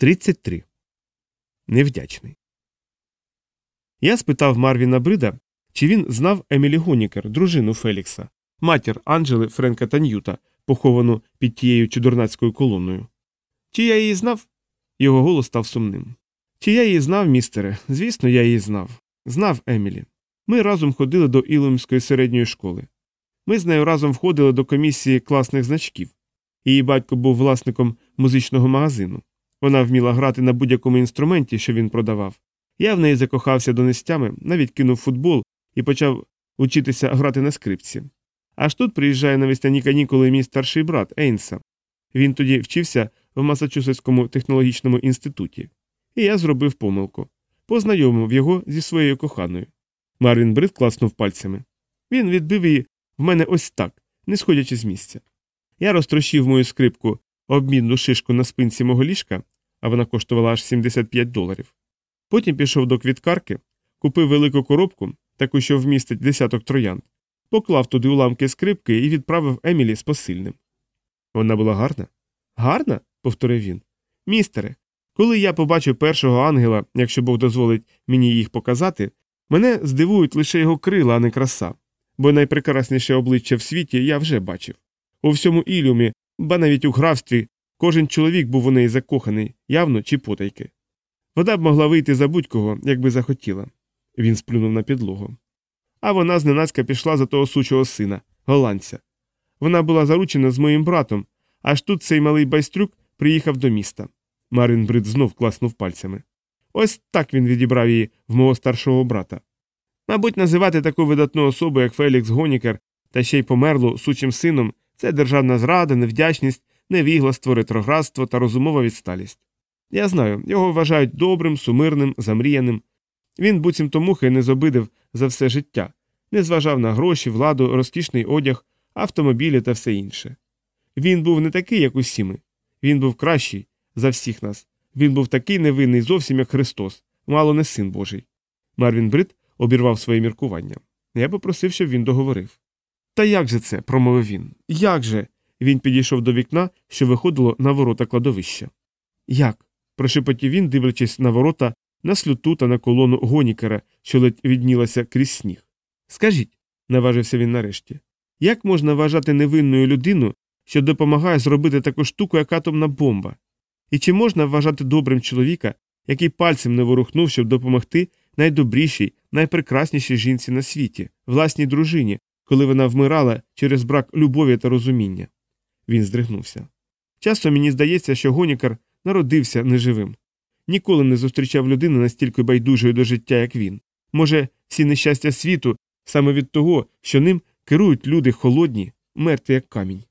33. Невдячний. Я спитав Марвіна Брида, чи він знав Емілі Гонікер, дружину Фелікса, матір Анджели Френка та Ньюта, поховану під тією чудернацькою колоною. Чи я її знав? Його голос став сумним. Чи я її знав, містере? Звісно, я її знав. Знав Емілі. Ми разом ходили до Ілумської середньої школи. Ми з нею разом входили до комісії класних значків. Її батько був власником музичного магазину. Вона вміла грати на будь-якому інструменті, що він продавав. Я в неї закохався донестями, навіть кинув футбол і почав учитися грати на скрипці. Аж тут приїжджає на весняні канікули мій старший брат Ейнса. Він тоді вчився в Масачусетському технологічному інституті. І я зробив помилку. Познайомив його зі своєю коханою. Марвін Брид класнув пальцями. Він відбив її в мене ось так, не сходячи з місця. Я розтрощив мою скрипку обмінну шишку на спинці мого ліжка, а вона коштувала аж 75 доларів. Потім пішов до квіткарки, купив велику коробку, таку, що вмістить десяток троянд, поклав туди уламки скрипки і відправив Емілі з посильним. Вона була гарна? Гарна? повторив він. Містере, коли я побачу першого ангела, якщо Бог дозволить мені їх показати, мене здивують лише його крила, а не краса, бо найпрекрасніше обличчя в світі я вже бачив. У всьому ілюмі, ба навіть у графстві, кожен чоловік був у неї закоханий, явно чи потайки. Вода б могла вийти за будь-кого, якби захотіла. Він сплюнув на підлогу. А вона зненацька пішла за того сучого сина, голландця. Вона була заручена з моїм братом, аж тут цей малий байстрюк приїхав до міста. Марин Брид знов класнув пальцями. Ось так він відібрав її в мого старшого брата. Мабуть, називати таку видатну особу, як Фелікс Гонікер, та ще й померлу сучим сином, це державна зрада, невдячність, невігластво, ретроградство та розумова відсталість. Я знаю, його вважають добрим, сумирним, замріяним. Він буцімто мухи не зобидив за все життя, не зважав на гроші, владу, розкішний одяг, автомобілі та все інше. Він був не такий, як усі ми. Він був кращий за всіх нас. Він був такий невинний зовсім як Христос, мало не син Божий. Марвін Брит обірвав своє міркування. Я попросив, щоб він договорив. Та як же це? промовив він. Як же? Він підійшов до вікна, що виходило на ворота кладовища. Як? прошепотів він, дивлячись на ворота, на слюту та на колону гонікера, що ледь віднілася крізь сніг. Скажіть, наважився він нарешті, як можна вважати невинною людину, що допомагає зробити таку штуку, як атомна бомба? І чи можна вважати добрим чоловіка, який пальцем не ворухнув, щоб допомогти найдобрішій, найпрекраснішій жінці на світі, власній дружині, коли вона вмирала через брак любові та розуміння? Він здригнувся. Часто мені здається, що гонікар народився неживим. Ніколи не зустрічав людини настільки байдужою до життя, як він. Може, всі нещастя світу саме від того, що ним керують люди холодні, мертві як камінь.